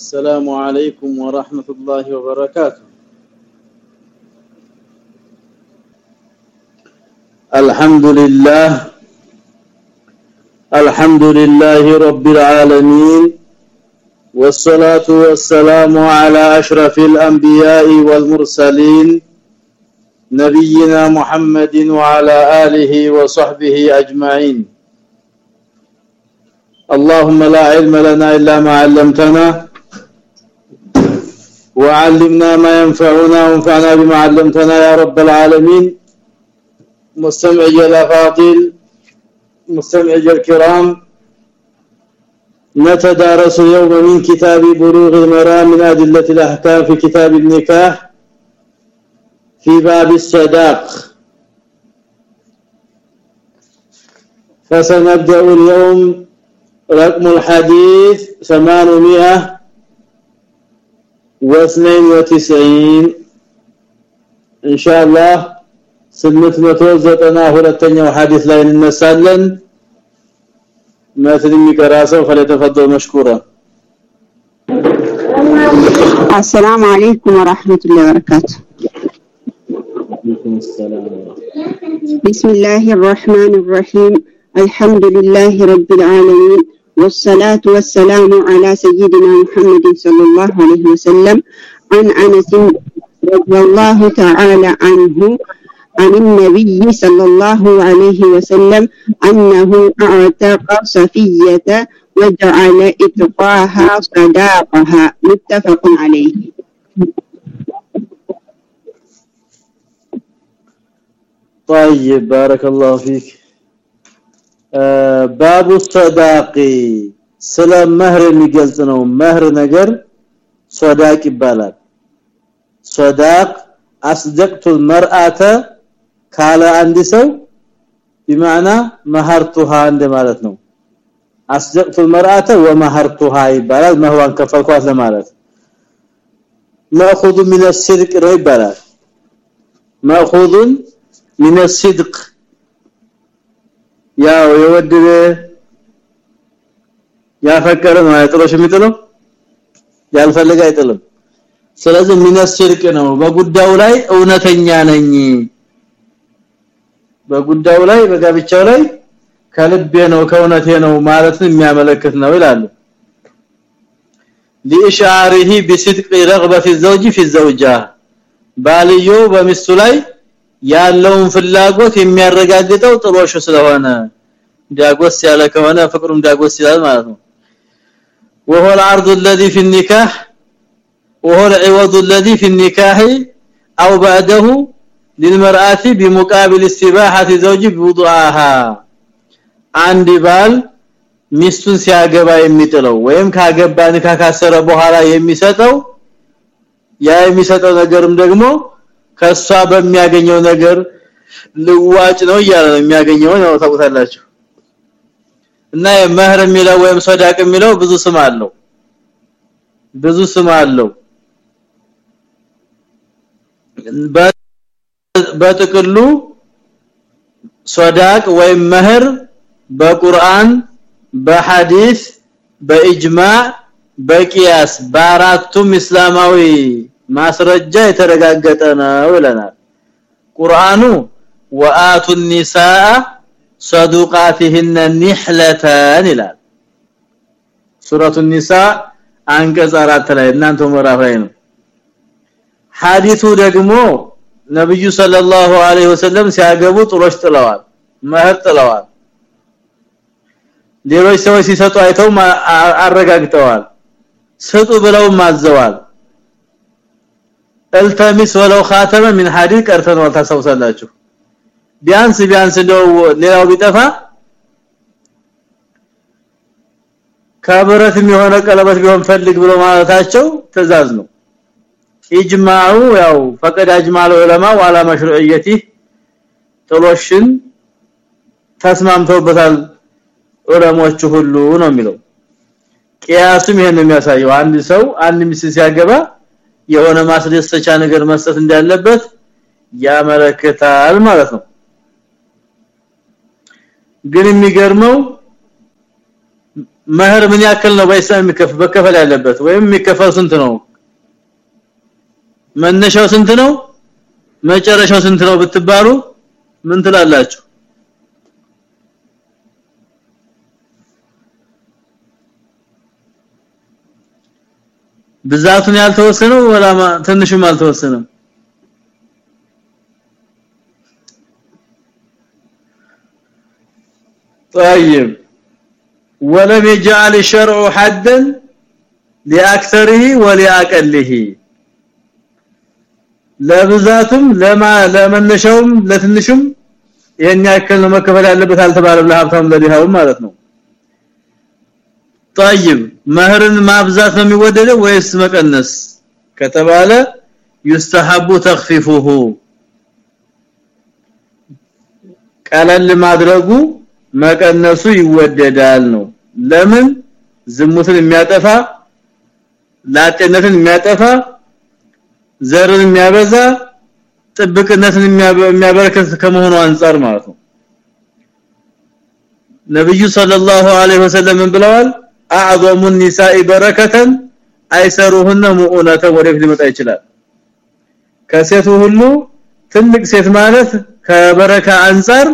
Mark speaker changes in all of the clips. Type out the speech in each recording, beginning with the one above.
Speaker 1: السلام عليكم ورحمة الله وبركاته. الحمد لله الحمد لله رب العالمين والصلاة والسلام على أشرف الأنبياء والمرسلين نبينا محمد وعلى آله وصحبه أجمعين. اللهم لا علم لنا إلا ما علمتنا وعلمنا ما ينفعنا وانفعنا بما علمتنا يا رب العالمين. مستمعي الافاضل مستمعي الكرام. نتدارس اليوم من كتاب بلوغ المرام من أدلة الأحكام في كتاب النكاح في باب الصداق. فسنبدأ اليوم رقم الحديث 800 و92 ان شاء الله 892ኛው ሐዲስ ላይ እንነሳለን مثل የሚቀራሰው فليتفضل مشكورا
Speaker 2: السلام عليكم ورحمة الله وبركاته بسم الله الرحمن الرحيم الحمد لله رب العالمين والصلاة والسلام على سيدنا محمد صلى الله عليه وسلم عن أنس رضي الله تعالى عنه عن النبي صلى الله عليه وسلم أنه أعتق صفية وجعل إتقاها صداقها. متفق عليه.
Speaker 1: طيب بارك الله فيك. ባቡ ሰዳቂ ስለ መህር የሚገልጽ ነው መህር ነገር ሶዳቅ ይባላል ሶዳቅ አስደቅቱ المرأه ካለ አንድ ሰው بمعنى مهرتها እንደ ማለት ነው አስደቅቱ المرأه ومهرتها ይባላል መህዋን ከፈልኳት ለማለት ماخذ من الصدق ነው ይባላል ماخذ من الصدق ያው የወደደ ያፈቀረ ነው አይጥሎሽ የሚጥለው ያልፈልግ አይጥልም ስለዚህ ሚነስርቅ ነው በጉዳዩ ላይ እውነተኛ ነኝ በጉዳዩ ላይ በጋብቻው ላይ ከልቤ ነው ከእውነቴ ነው ማለትን የሚያመለክት ነው ይላሉ لإشعاره بصدق رغبة الزوج في الزوجة ባልዮ በሚስቱ ላይ ያለውን ፍላጎት የሚያረጋግጠው ጥሎሽ ስለሆነ ዳጎስ ያለ ከሆነ ፍቅሩም ዳጎስ ይላል ማለት ነው وهو العرض الذي في النكاح وهو العوض الذي في النكاح او بعده للمرأة بمقابل استباحة زوج بوضعها አንድ ባል ሚስቱን ሲያገባ የሚጥለው ወይም ካገባ ንካ ካሰረ በኋላ የሚሰጠው ያ የሚሰጠው ነገርም ደግሞ ከሷ በሚያገኘው ነገር ልዋጭ ነው እያለ ነው የሚያገኘው ነው ታውቁታላችሁ። እና የመህር የሚለው ወይም ሶዳቅ የሚለው ብዙ ስም አለው። ብዙ ስም አለው። በጥቅሉ ሶዳቅ ወይም መህር በቁርአን በሐዲስ በኢጅማዕ በቂያስ በአራቱም እስላማዊ ማስረጃ የተረጋገጠ ነው ይለናል ቁርአኑ ወአቱ النساء صدقاتهن نحلتان ይላል ሱረቱ النساء አንቀጽ 4 ላይ እናንተ ምዕራፍ ላይ ነው ሐዲሱ ደግሞ ነብዩ ሰለላሁ ዐለይሂ ወሰለም ሲያገቡ ጥሎሽ ጥለዋል መህር ጥለዋል ሌሎች ሰዎች ሲሰጡ አይተው አረጋግጠዋል ስጡ ብለው ማዘዋል التمس ولو خاتما من حديد ቀርተናል ታሰውሳላችሁ ቢያንስ ቢያንስ እንደው ሌላው ቢጠፋ ከብረትም የሆነ ቀለበት ቢሆን ፈልግ ብሎ ማለታቸው ትእዛዝ ነው ኢጅማዑ ያው ፈቀድ አጅማሉ ዑለማ ወላ መሽሩዕየቲ ጥሎሽን ተስማምተውበታል ዑለሞቹ ሁሉ ነው የሚለው ቂያስም ይሄን የሚያሳየው አንድ ሰው አንድ ሚስት ሲያገባ የሆነ ማስደሰቻ ነገር መስጠት እንዳለበት ያመለክታል ማለት ነው። ግን የሚገርመው መህር ምን ያክል ነው በኢስላም የሚከፈል በከፈል ያለበት? ወይም የሚከፈል ስንት ነው? መነሻው ስንት ነው? መጨረሻው ስንት ነው ብትባሉ ምን ትላላችሁ ብዛቱን ያልተወሰነው ወላ ትንሽም አልተወሰነም طيب ولم يجعل الشرع حدا لاكثره ولاقله ለብዛቱም ለማ ለመነሻውም ለትንሽም ይሄን ያክል ነው መከፈል ያለበት አልተባለም ለሀብታም ለዲሃውም ማለት ነው طيب መህርን ማብዛት ነው የሚወደደው ወይስ መቀነስ ከተባለ يستحب تخفيفه ቀለል ማድረጉ መቀነሱ ይወደዳል ነው ለምን ዝሙትን የሚያጠፋ ላጤነትን የሚያጠፋ ዘርን የሚያበዛ ጥብቅነትን የሚያበረከት ከመሆኑ አንፃር ማለት ነው ነብዩ ሰለላሁ ዐለይሂ ወሰለም ብለዋል اعظم النساء بركه አይሰሩህነ ሙኡነተ ወደፊት ሊመጣ ይችላል። ከሴቱ ሁሉ ትልቅ ሴት ማለት ከበረካ አንፃር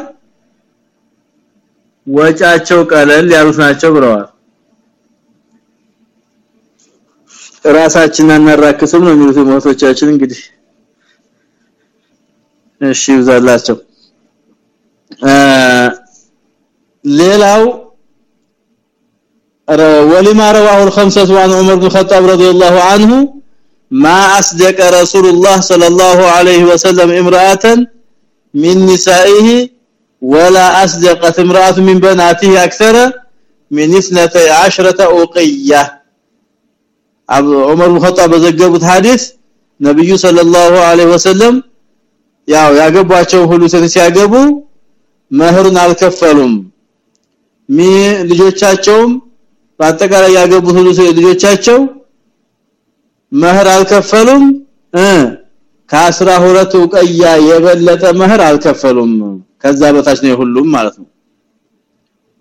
Speaker 1: ወጫቸው ቀለል ያሉት ናቸው ብለዋል። ራሳችንን እናራክስም ነው የሚሉት ሞቶቻችን እንግዲህ። እሺ ይዛላቸው ሌላው ولما رواه الخمسة عن عمر بن الخطاب رضي الله عنه ما أصدق رسول الله صلى الله عليه وسلم امرأة من نسائه ولا أصدقت امرأة من بناته أكثر من 12 أوقية عمر بن الخطاب በዘገቡት ሐዲስ ነብዩ ሰለላሁ ዐለይሂ ወሰለም ያው ያገቧቸው ሁሉ ሲያገቡ መህሩን አልከፈሉም ሚ ልጆቻቸውም በአጠቃላይ ያገቡት ሁሉ ልጆቻቸው መህር አልከፈሉም እ ከአስራ ሁለቱ ቀያ የበለጠ መህር አልከፈሉም ከዛ በታች ነው ሁሉም ማለት ነው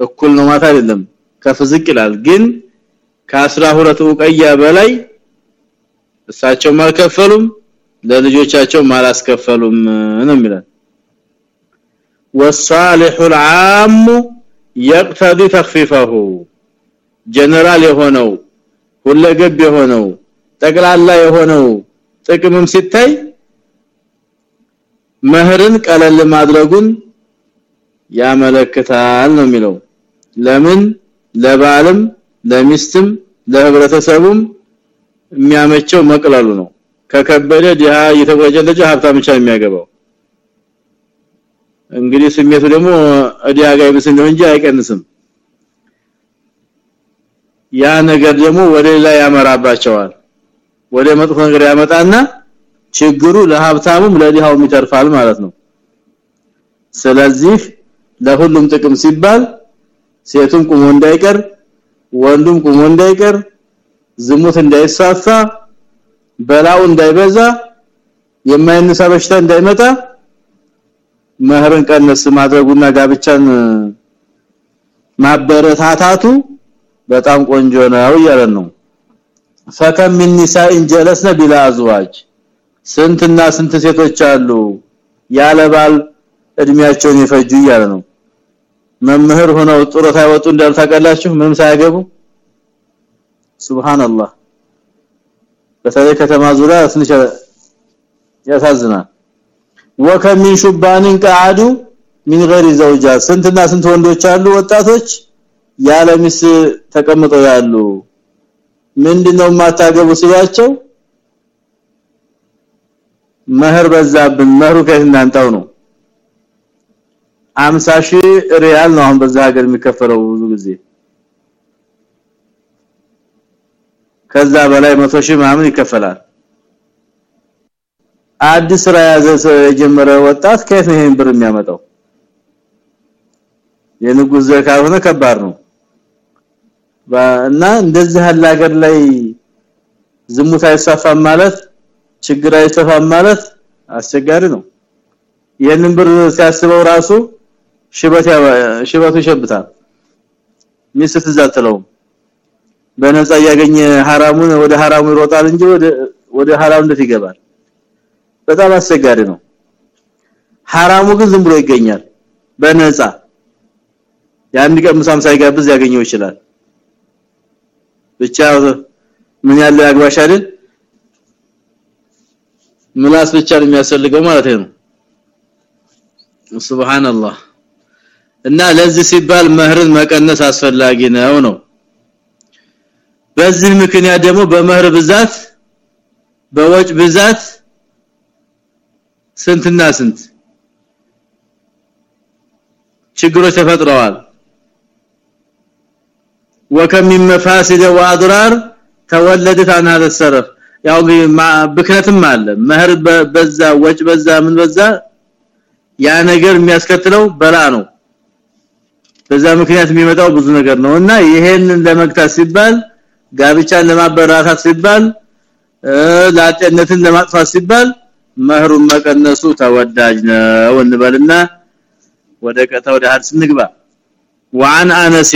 Speaker 1: እኩል ነው ማለት አይደለም ከፍዝቅ ይላል ግን ከአስራ ሁለቱ ቀያ በላይ እሳቸው አልከፈሉም ለልጆቻቸው አላስከፈሉም ነው የሚላል والصالح العام يقتضي تخفيفه ጀነራል የሆነው ሁለገብ የሆነው ጠቅላላ የሆነው ጥቅምም ሲታይ መህርን ቀለል ማድረጉን ያመለክታል ነው የሚለው። ለምን? ለባልም ለሚስትም ለህብረተሰቡም የሚያመቸው መቅለሉ ነው። ከከበደ ዲሃ እየተቆጨለጀ ሀብታም ብቻ የሚያገባው። እንግዲህ ስሜቱ ደግሞ እዲያ ጋይብስ ነው እንጂ አይቀንስም ያ ነገር ደግሞ ወደ ሌላ ያመራባቸዋል። ወደ መጥፎ ነገር ያመጣና ችግሩ ለሀብታሙም ለዲሃውም ይተርፋል ማለት ነው። ስለዚህ ለሁሉም ጥቅም ሲባል ሴቱም ቁሞ እንዳይቀር ወንዱም ቁሞ እንዳይቀር ዝሙት እንዳይሳፋ በላው እንዳይበዛ የማይነሳ በሽታ እንዳይመጣ መህርን ቀነስ ማድረጉና ጋብቻን ማበረታታቱ በጣም ቆንጆ ነው እያለን ነው። ፈከም ምን ኒሳኢን ጀለስነ ቢላ አዝዋጅ። ስንትና ስንት ሴቶች አሉ ያለ እድሜያቸውን ይፈጁ እያለ ነው። መምህር ሆነው ጡረታ ይወጡ እንዳልታቀላችሁ ምንም ሳያገቡ? ሱብሃንአላህ። በተለይ ከተማ ዙሪያ ትንሽ ያሳዝናል። ወከሚን ሹባንን ቀዓዱ ሚን ገሪ ዘውጃ ስንትና ስንት ወንዶች አሉ? ወጣቶች ያለ ሚስ ተቀምጠው ያሉ። ምንድነው ማታገቡ ሲሏቸው? መህር በዛብን። መህሩ ከየት እናንጣው ነው? 50 ሺህ ሪያል ነው አሁን በዛ ሀገር የሚከፈለው ብዙ ጊዜ። ከዛ በላይ 100 ሺህ ማምን ይከፈላል። አዲስ ስራ ያዘ የጀመረ ወጣት ከየት ነው ይሄን ብር የሚያመጣው? የንጉስ ዘካ ሆነ ከባድ ነው እና እንደዚህ ያለ ሀገር ላይ ዝሙት አይሳፋም ማለት ችግር አይሰፋም ማለት አስቸጋሪ ነው። ይሄንን ብር ሲያስበው ራሱ ሽበት ሽበቱ ይሸብታል። ሚስት ተዛተለው በነፃ ያገኘ ሐራሙን ወደ ሐራሙ ይሮጣል እንጂ ወደ ወደ ሐራም እንዴት ይገባል? በጣም አስቸጋሪ ነው። ሐራሙ ግን ዝም ብሎ ይገኛል። በነፃ። የአንድ ቀን ምሳም ሳይጋብዝ ያገኘው ይችላል። ብቻ ምን ያለው ያግባሽ አይደል? ምላስ ብቻ ነው የሚያስፈልገው ማለት ነው። ሱብሃንአላህ። እና ለዚህ ሲባል መህርን መቀነስ አስፈላጊ ነው ነው። በዚህ ምክንያት ደግሞ በመህር ብዛት በወጭ ብዛት ስንትና ስንት ችግሮች ተፈጥረዋል وكم من مفاسد واضرار ተወለደት عن هذا السرف ያው ብክነትም አለ መህር በዛ ወጭ በዛ ምን በዛ ያ ነገር የሚያስከትለው በላ ነው በዛ ምክንያት የሚመጣው ብዙ ነገር ነውና ይሄንን ለመግታት ሲባል ጋብቻን ለማበራታት ሲባል ላጤነትን ለማጥፋት ሲባል መህሩን መቀነሱ ተወዳጅ ነው እንበልና ወደ ቀጣ ወደ ሐዲስ ንግባ وعن انس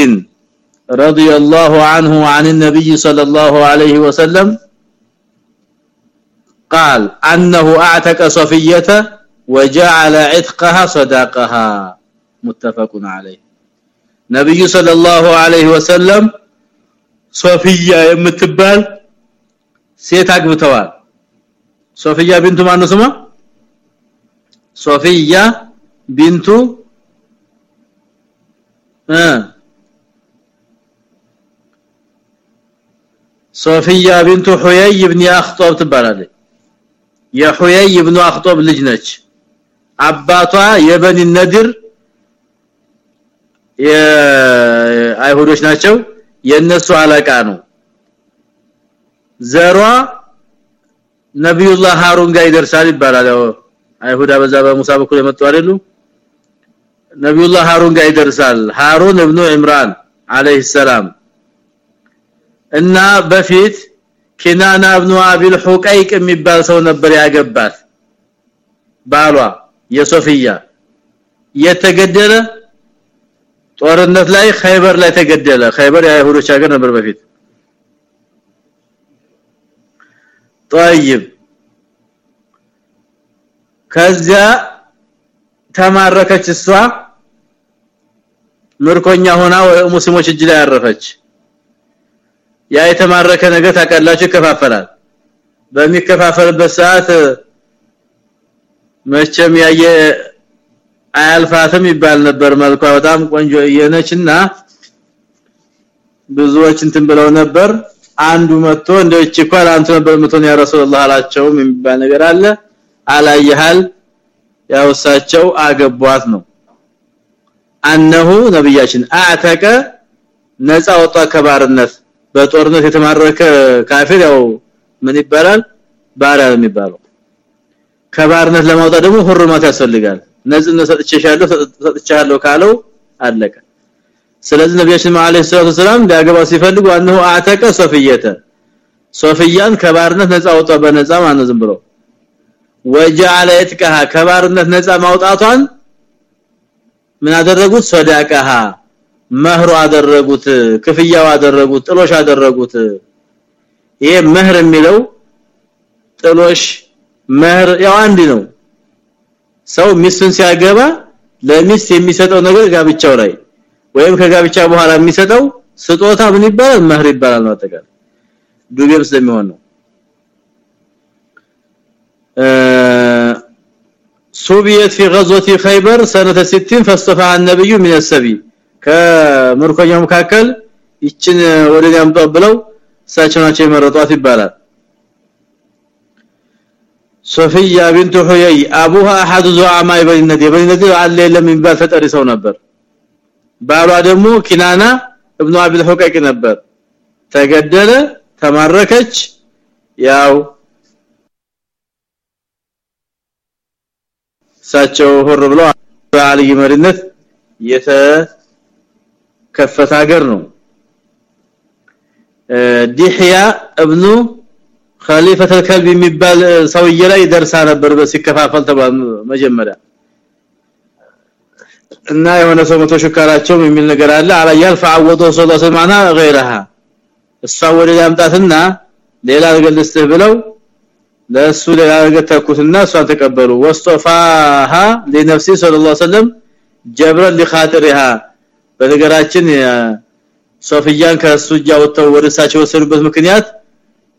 Speaker 1: رضي الله عنه عن النبي صلى الله عليه وسلم قال انه اعتق صفيه وجعل عتقها صداقها متفق عليه ነብዩ ሰለላሁ ዐለይሂ ወሰለም ሶፊያ የምትባል ሴት አግብተዋል ሶፊያ ቢንቱ ማን ነው ስሟ ሶፊያ ቢንቱ እ ሶፊያ ቢንቱ ሁየይ ኢብኑ አኽጦብ ትባላለች። የሁየይ ኢብኑ አኽጦብ ልጅ ነች። አባቷ የበኒ ነድር የአይሁዶች ናቸው። የነሱ አለቃ ነው። ዘሯ ነብዩላህ ሃሩን ጋር ይደርሳል ይባላል። አይሁዳ በዛ በሙሳ በኩል የመጡ አይደሉ ነብዩላህ ሃሩን ጋር ይደርሳል። ሃሩን ኢብኑ ኢምራን አለይሂ ሰላም እና በፊት ኪናና ኢብኑ አቢል ሁቀይቅ የሚባል ሰው ነበር ያገባት ባሏ የሶፊያ የተገደለ ጦርነት ላይ ኸይበር ላይ ተገደለ ኸይበር የአይሁዶች ሀገር ነበር በፊት طيب ከዚያ ተማረከች እሷ ምርኮኛ ሆና ሙስሊሞች እጅ ላይ ያረፈች ያ የተማረከ ነገር ታቀላችሁ ይከፋፈላል። በሚከፋፈልበት ሰዓት መቼም ያየ አያልፋትም ይባል ነበር መልኳ። በጣም ቆንጆ የነችና ብዙዎች እንትን ብለው ነበር። አንዱ መጥቶ እቺ እንኳን አንተ ነበር ምትሆን ያ ረሱላህ አላቸው የሚባል ነገር አለ። አላየሃል? ያው እሳቸው አገቧት ነው። አነሁ ነብያችን አተቀ ነፃ ወጣ ከባርነት በጦርነት የተማረከ ካፊር ያው ምን ይባላል? ባሪያ የሚባለው። ከባርነት ለማውጣት ደግሞ ሁርማት ያስፈልጋል። ነዝነት ሰጥቼሻለሁ ሰጥቻለሁ ካለው አለቀ። ስለዚህ ነብያችን መሐመድ ሰለላሁ ዐለይሂ ወሰለም ሲፈልጉ አንሁ አተቀ ሶፊየተ ሶፊያን ከባርነት ነፃ ወጣ በነፃ ማነው ዝም ብሎ ይትቀሃ ከባርነት ነፃ ማውጣቷን ምን አደረጉት? ሰዳቀሃ መህሩ አደረጉት ክፍያው አደረጉት ጥሎሽ አደረጉት ይሄ መህር የሚለው ጥሎሽ መህር ያው አንድ ነው ሰው ሚስቱን ሲያገባ ለሚስት የሚሰጠው ነገር ጋብቻው ላይ ወይም ከጋብቻ በኋላ የሚሰጠው ስጦታ ምን ይባላል መህር ይባላል ነው አጠቃላይ ዱቤም ስለሚሆን ነው ሱቢየት في غزوه خيبر سنه 60 فاستفع النبي من السبي ከምርኮኛው መካከል ይችን ወደ ያምጣው ብለው እሳቸው ናቸው የመረጧት ይባላል። ሶፊያ ቢንቱ ሁየይ አቡሃ አሐዱ ዙዓማ ኢብን ነዲ ኢብን ነዲ አለ የለም የሚባል ተጠሪ ሰው ነበር። ባሏ ደግሞ ኪናና ኢብኑ አቢል ሁቀይቅ ነበር። ተገደለ ተማረከች። ያው እሳቸው ሆር ብለው በአልይ መሪነት የተከፈተ ሀገር ነው ዲህያ ኢብኑ ኸሊፈተ ከልብ የሚባል ሰውዬ ላይ ደርሳ ነበር በሲከፋፈል ተባለ መጀመሪያ እና የሆነ ሰው መቶ ሽካራቸው የሚል ነገር አለ አላያል ፈአወዱ ሰለላሁ ዐለይሂ ወሰለም غيرها እሷ ወደ ያምጣትና ሌላ ነገር ልስጥህ ብለው ለሱ ሌላ ነገር ተኩትና እሷን ተቀበሉ ወስጦፋሃ ለነፍሲ ሰለላሁ ዐለይሂ ወሰለም ጀብረ ለኻጥሪሃ በነገራችን ሶፊያን ከሱ ጃውተው ወደ እሳቸው ወሰዱበት ምክንያት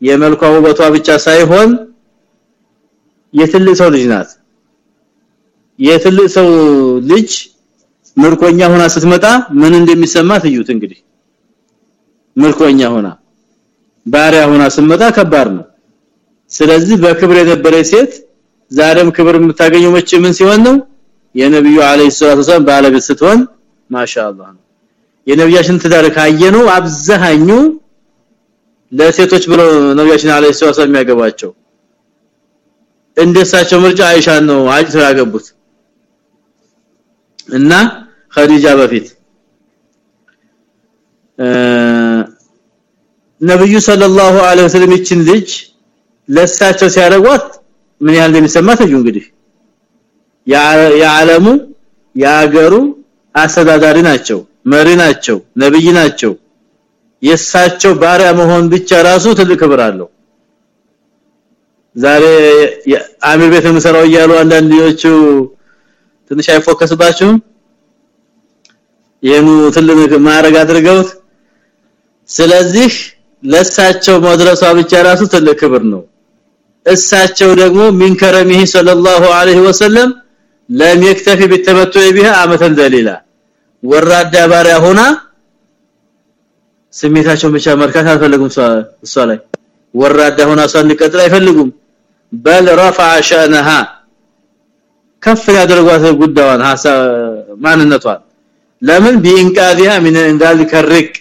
Speaker 1: የመልኳ ውበቷ ብቻ ሳይሆን የትልቅ ሰው ልጅ ናት። የትልቅ ሰው ልጅ ምርኮኛ ሆና ስትመጣ ምን እንደሚሰማት እዩት እንግዲህ። ምርኮኛ ሆና ባሪያ ሆና ስትመጣ ከባድ ነው። ስለዚህ በክብር የነበረ ሴት ዛሬም ክብር የምታገኘው መቼ ምን ሲሆን ነው? የነብዩ አለይሂ ሰላቱ ባለቤት ስትሆን ማሻአላህ ነው። የነብያችን ትዳር ካየነው አብዛኛው ለሴቶች ብሎ ነብያችን አለይሂ ወሰለም የሚያገባቸው እንደሳቸው ምርጫ አይሻ ነው አጅ ያገቡት። እና ኸዲጃ በፊት ነብዩ ሰለላሁ ዐለይሂ ወሰለም ይችን ልጅ ለሳቸው ሲያረጓት ምን ያህል እንደሚሰማት እዩ እንግዲህ። የዓለሙ ያገሩ አስተዳዳሪ ናቸው መሪ ናቸው ነብይ ናቸው። የሳቸው ባሪያ መሆን ብቻ ራሱ ትልቅ ክብር አለው። ዛሬ አሚር ቤት የምሰራው እያሉ አንዳንድ ትንሽ አይፎከስባችሁም? የኑ ትልቅ ማረግ አድርገውት ስለዚህ ለሳቸው መድረሷ ብቻ ራሱ ትልቅ ክብር ነው። እሳቸው ደግሞ ሚን ሰለላሁ ዐለይሂ ወሰለም ለም ይክተፊ ቢተበቱ ቢها አመተን ደሊላ። ወራዳ ባሪያ ሆና ስሜታቸውን ብቻ መርካት አልፈልጉም እሷ ላይ ወራዳ ሆና እሷ እንዲቀጥል አይፈልጉም በል رفع شأنها ከፍ ያደርጓት ጉዳዋን ማንነቷን ለምን ቢንቃዲያ ምን እንዳል ከርክ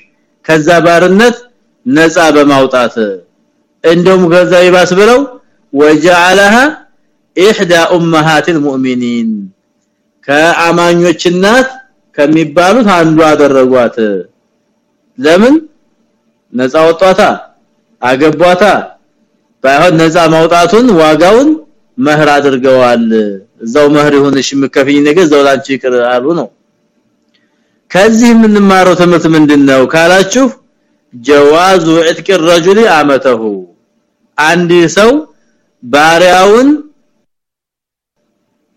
Speaker 1: ከዛ ባርነት ነፃ በማውጣት እንደውም ከዛ ይባስ ብለው وجعلها احدى امهات المؤمنين ከአማኞች እናት ከሚባሉት አንዱ አደረጓት ለምን ነፃ ወጣታ አገቧታ ባይሆን ነፃ ማውጣቱን ዋጋውን መህር አድርገዋል እዛው መህር ይሁንሽ ምከፍኝ ነገር እዛው ላንቺ ይቅር አሉ ነው ከዚህ የምንማረው ትምህርት ምንድነው ካላችሁ ጀዋዙ ዕትቅ الرجل አመተሁ አንድ ሰው ባሪያውን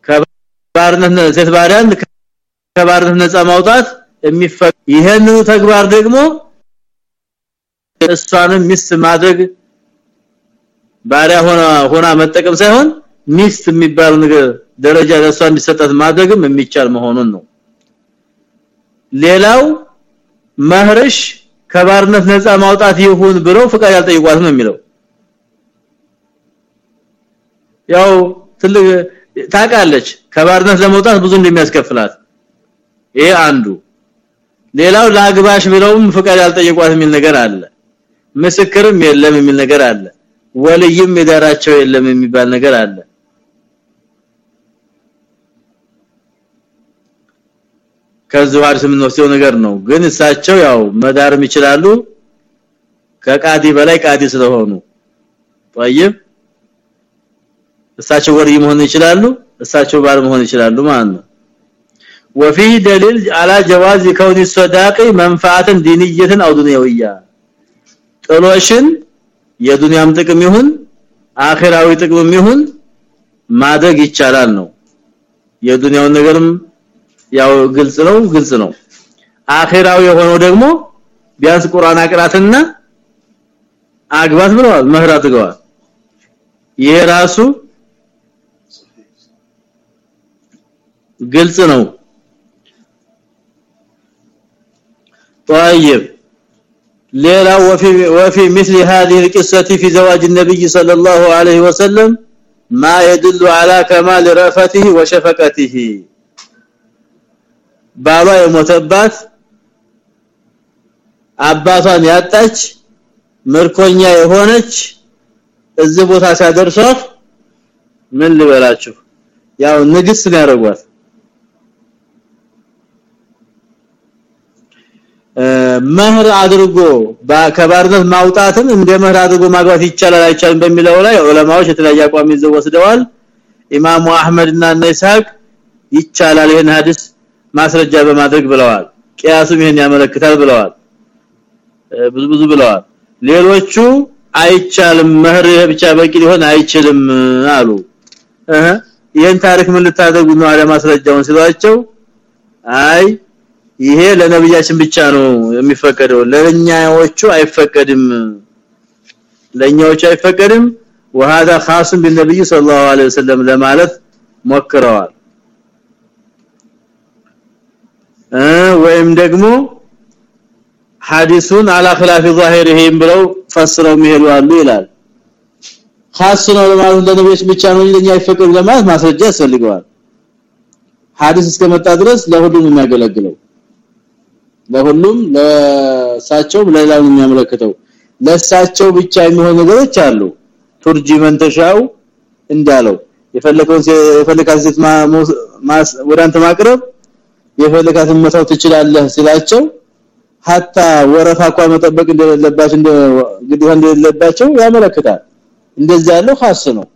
Speaker 1: ከባርነት ሴት ባሪያን ከባርነት ነፃ ማውጣት የሚፈቅ ይሄንን ተግባር ደግሞ እሷንም ሚስት ማድረግ ባሪያ ሆና ሆና መጠቀም ሳይሆን ሚስት የሚባል ነገር ደረጃ ለሷ እንዲሰጣት ማድረግም የሚቻል መሆኑን ነው። ሌላው መህርሽ ከባርነት ነፃ ማውጣት ይሁን ብለው ፍቃድ ያልጠይቋት ነው የሚለው። ያው ትልቅ ታቃለች ከባርነት ለመውጣት ብዙ እንደሚያስከፍላት ይሄ አንዱ ሌላው ላግባሽ ብለውም ፍቃድ ያልጠየቋት የሚል ነገር አለ ምስክርም የለም የሚል ነገር አለ ወልይም ይዳራቸው የለም የሚባል ነገር አለ ከዚህ ሐዲስ የምንወስደው ነገር ነው ግን እሳቸው ያው መዳርም ይችላሉ ከቃዲ በላይ ቃዲ ስለሆኑ طيب እሳቸው ወርይ መሆን ይችላሉ እሳቸው ባል መሆን ይችላሉ ማለት ነው وفي دليل على جواز كون الصداق منفعه دينيه او دنيويه ጥሎሽን የዱንያም ጥቅም ይሁን አኺራዊ ጥቅም ይሁን ማድረግ ይቻላል ነው የዱንያው ነገርም ያው ግልጽ ነው ግልጽ ነው አኺራዊ የሆነው ደግሞ ቢያንስ ቁርአን አቅራትና አግባት ብለዋል መህራት ገዋል ይሄ ራሱ ግልጽ ነው طيب ليلا وفي وفي مثل هذه القصه في زواج النبي صلى الله عليه وسلم ما يدل على كمال رفته وشفقته ባሏ የሞተባት አባቷን ያጣች ምርኮኛ የሆነች እዚህ ቦታ ሲያደርሷት ምን ልበላችሁ ያው ንግስት ነው ያደርጓት መህር አድርጎ ከባርነት ማውጣትን እንደ መህር አድርጎ ማግባት ይቻላል አይቻልም በሚለው ላይ ዑለማዎች የተለያየ አቋም ይዘው ወስደዋል። ኢማሙ አህመድና ነይሳቅ ይቻላል ይሄን ሐዲስ ማስረጃ በማድረግ ብለዋል። ቂያሱም ይሄን ያመለክታል ብለዋል። ብዙ ብዙ ብለዋል። ሌሎቹ አይቻልም መህር ብቻ በቂ ሊሆን አይችልም አሉ። ይሄን ታሪክ ምን ልታደርጉ ነው አለ ማስረጃውን ሲሏቸው አይ ይሄ ለነብያችን ብቻ ነው የሚፈቀደው ለኛዎቹ አይፈቀድም ለኛዎቹ አይፈቀድም وهذا خاص بالنبي صلى الله عليه وسلم ለማለት ሞክረዋል ወይም ደግሞ ሐዲሱን على خلاف ظاهره ብለው ፈስረው የሚሄዱ አሉ ይላል خاص ነው ለማለት ለነብዮች ብቻ ነው ለኛ አይፈቀድ ለማለት ማስረጃ ያስፈልገዋል ሐዲስ እስከመጣ ድረስ ለሁሉም የሚያገለግለው ለሁሉም ለሳቸው ለሌላው የሚያመለክተው ለሳቸው ብቻ የሚሆኑ ነገሮች አሉ። ቱርጂ መንተሻው እንዳለው የፈለከውን የፈለካት ሴት ወደ አንተ ማቅረብ የፈለካትን መተው ትችላለህ ሲላቸው ሀታ ወረፋ እንኳን መጠበቅ እንደሌለባቸው እንደ ግዴታ እንደሌለባቸው ያመለክታል። እንደዚህ ያለው ኻስ ነው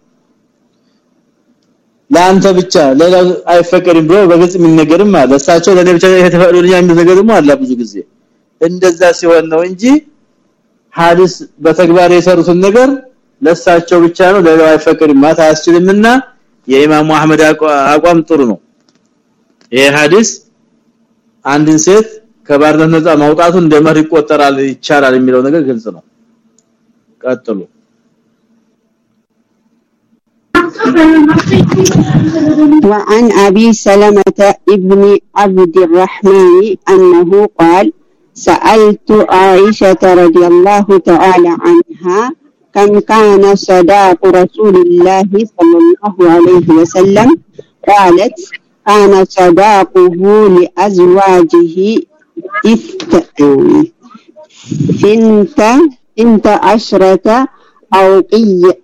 Speaker 1: ለአንተ ብቻ ሌላ አይፈቀድም ብሎ በግልጽ የሚነገርም አለ። እሳቸው ለኔ ብቻ የተፈቀደልኝ ነገርም አለ ብዙ ጊዜ። እንደዛ ሲሆን ነው እንጂ ሐዲስ በተግባር የሰሩትን ነገር ለሳቸው ብቻ ነው ለሌላው አይፈቀድም ማለት አያስችልምና የኢማሙ አህመድ አቋም ጥሩ ነው። ይሄ ሐዲስ አንድን ሴት ከባርነት ነፃ ማውጣቱ እንደመር ይቆጠራል ይቻላል የሚለው ነገር ግልጽ ነው። ቀጥሉ
Speaker 2: وعن أبي سلمة ابن عبد الرحمن أنه قال سألت عائشة رضي الله تعالى عنها كم كان صداق رسول الله صلى الله عليه وسلم؟ قالت كان صداقه لأزواجه ثنت عشرة أوقية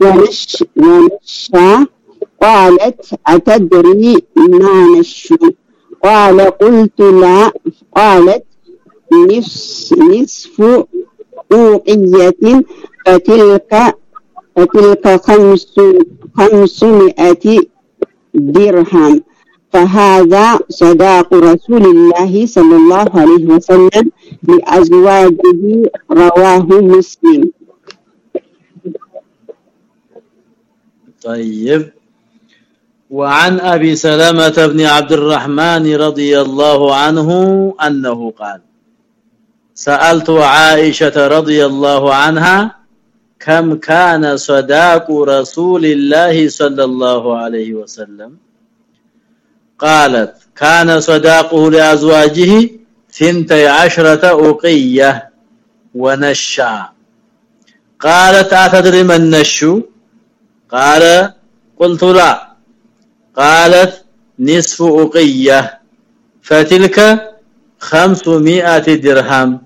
Speaker 2: ونش ونشا قالت أتدري ما نش قال قلت لا. قالت نصف, نصف أوقية فتلك فتلك خمس خمسمائة درهم. فهذا صداق رسول الله صلى الله عليه وسلم لأزواجه رواه مسلم.
Speaker 1: طيب. وعن أبي سلمة بن عبد الرحمن رضي الله عنه أنه قال سألت عائشة رضي الله عنها كم كان صداق رسول الله صلى الله عليه وسلم؟ قالت كان صداقه لأزواجه ثنتي عشرة أقية ونشأ. قالت أتدري من نشو قال قلت لا. قالت نصف أقية فتلك خمسمائة درهم.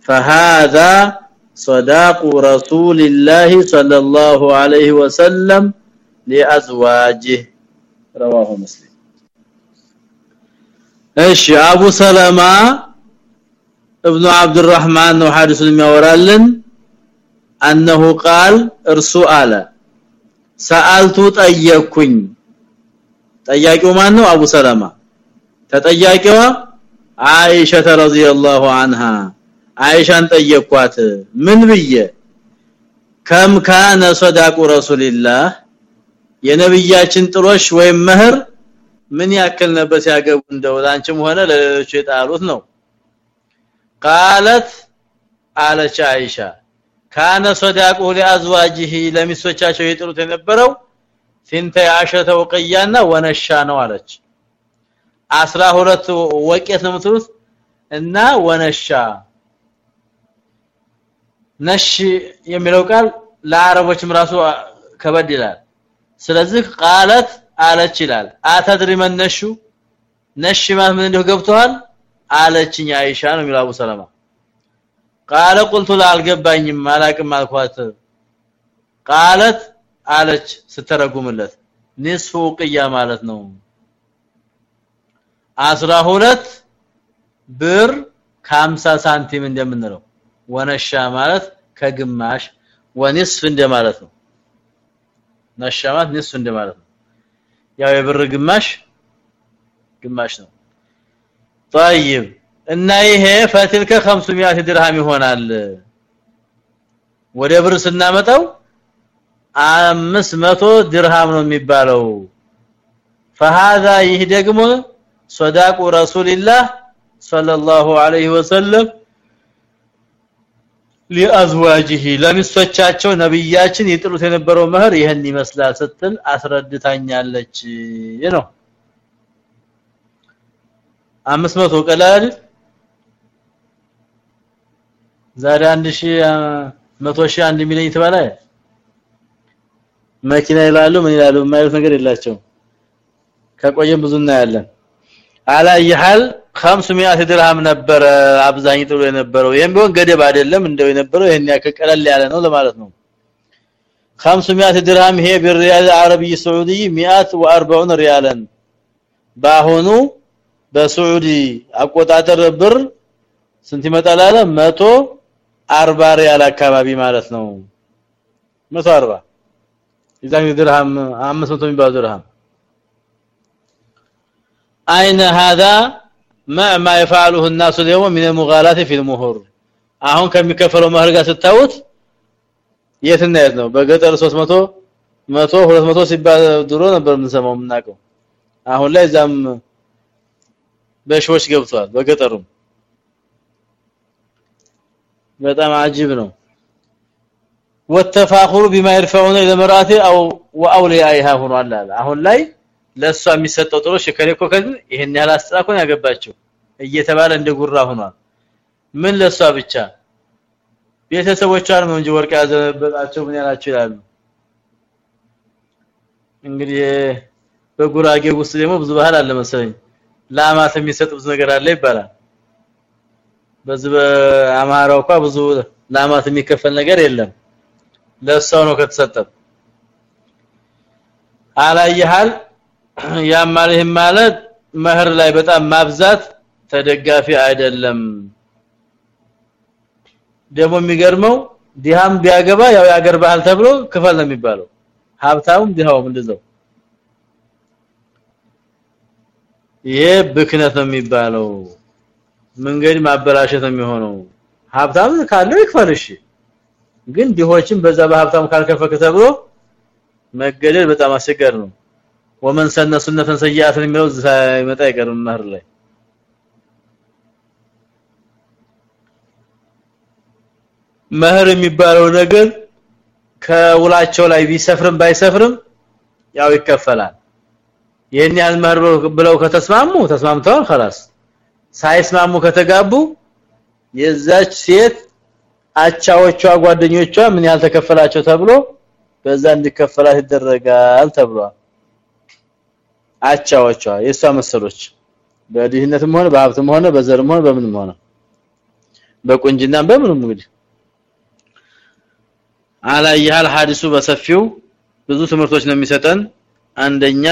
Speaker 1: فهذا صداق رسول الله صلى الله عليه وسلم لأزواجه. رواه مسلم. إيش ابو سلمة ابن عبد الرحمن وحارث المورالن انه قال ارسو اله ሰአልቱ ጠየቅኩኝ ጠያቂው ማን ነው አቡ ሰለማ ተጠያቂዋ አይሻ ረዲየላሁ عنها አይሻን ጠየቅኳት ምን ብዬ ከም ካነ ሰዳቁ ረሱልላህ የነብያችን ጥሮሽ ወይም መህር ምን ያክል ነበር ሲያገቡ እንደው ላንቺም ሆነ ለሌሎች የጣሉት ነው قالت አለች አይሻ ካነ ሰዳቁ ለአዝዋጂሂ ለሚስቶቻቸው የጥሩት የነበረው ሲንተ አሸተ ወቀያና ወነሻ ነው አለች። 12 ወቄት ነው የምትሉት? እና ወነሻ። ነሽ የሚለው ቃል ለአረቦችም ራሱ ከበድ ይላል። ስለዚህ ቃለት አለች ይላል። አተድሪ መነሹ? ነሽ ማለት ምን እንደው ገብቷል አለችኝ አይሻ ነው የሚለው አቡ ሰለማ ቃለ ቁልቱ ላልገባኝም አላቅም አልኳት ቃለት አለች ስተረጉምለት ንስፉ ቅያ ማለት ነው 12 ብር ከ50 ሳንቲም እንደምንለው ወነሻ ማለት ከግማሽ ወንስፍ እንደማለት ነው ነሻማት ንስፍ እንደማለት ነው ያው የብር ግማሽ ግማሽ ነው طيب እና ይሄ ፈትልከ 500 ድርሃም ይሆናል ወደ ብር ስናመጣው 500 ድርሃም ነው የሚባለው فهذا ይህ ደግሞ صداق رسول الله صلى الله عليه وسلم لازواجه ለሚስቶቻቸው ነብያችን ይጥሉት የነበረው መህር ይሄን ይመስላል ስትል አስረድታኛለች ነው 500 ቀላል ዛሬ 1000 100 ሺህ 1 ሚሊዮን ተባለ መኪና ይላሉ። ምን ይላሉ? የማይሉት ነገር የላቸው ከቆየም ብዙ እናያለን። አላ ይሐል 500 ድርሃም ነበር አብዛኛው ጥሎ የነበረው። ይሄም ቢሆን ገደብ አይደለም እንደው የነበረው ይሄን ያከቀለል ያለ ነው ለማለት ነው። 500 ድርሃም ይሄ በሪያል አረቢ ሳዑዲ 140 ሪያለን። ባሁኑ በሳዑዲ አቆጣጠር ብር ስንት ይመጣል አለ 140 ሪያል አካባቢ ማለት ነው 140 ይዛኝ ድርሃም 500 የሚባል ድርሃም አይነ هذا ما ما يفعله الناس اليوم من المغالاه في المهر አሁን ከሚከፈለው መህር ጋር ስታዩት የትና የት ነው በገጠር 300 100 200 ሲባል ድሮ ነበር የምንሰማው የምናውቀው አሁን ላይ ዛም በሺዎች ገብቷል በገጠሩም በጣም አጅብ ነው። والتفاخر بما يرفعون الى مرات او واوليائها ሆኗል አሁን ላይ ለሷ የሚሰጠው ጥሩ ሽከሬ እኮ ከዚህ ይሄን ያህል ያገባቸው እየተባለ እንደ ጉራ ሆኗል። ምን ለሷ ብቻ? ቤተሰቦቿን ነው እንጂ ወርቅ ያዘበጣቸው ምን ያላቸው ይላሉ? እንግዲህ በጉራጌ ውስጥ ደግሞ ብዙ ባህል አለ መሰለኝ። ለአማት የሚሰጥ ብዙ ነገር አለ ይባላል። በዚህ በአማራው እንኳን ብዙ ላማት የሚከፈል ነገር የለም። ለሷው ነው ከተሰጠ አላየሃል? ያማልህም ማለት መህር ላይ በጣም ማብዛት ተደጋፊ አይደለም። ደግሞ የሚገርመው ዲሃም ቢያገባ ያው ያገር ባህል ተብሎ ክፈል ነው የሚባለው። ሀብታውም ዲሃውም እንደዛው። ይሄ ብክነት ነው የሚባለው መንገድ ማበላሸት ነው የሚሆነው ሀብታም ካለው ይክፈልሽ ግን ዲሆችን በዛ በሀብታም ካልከፈከ ተብሎ መገደል በጣም አስቸጋሪ ነው ወመን ሰነ ሱነተን ሰያአትን የሚለው ሳይመጣ አይቀርም መህር ላይ መህር የሚባለው ነገር ከውላቸው ላይ ቢሰፍርም ባይሰፍርም ያው ይከፈላል ይሄን ያህል መህር ብለው ከተስማሙ ተስማምተዋል خلاص ሳይስማሙ ከተጋቡ የዛች ሴት አቻዎቿ ጓደኞቿ ምን ያህል ተከፈላቸው ተብሎ በዛ እንዲከፈላት ይደረጋል ተብሏል። አቻዎቿ የሷ መሰሎች በድህነትም ሆነ በሀብትም ሆነ በዘርም ሆነ በምንም ሆነ በቁንጅናም በምንም እንግዲህ አላየሃል። ሐዲሱ በሰፊው ብዙ ትምህርቶች ነው የሚሰጠን። አንደኛ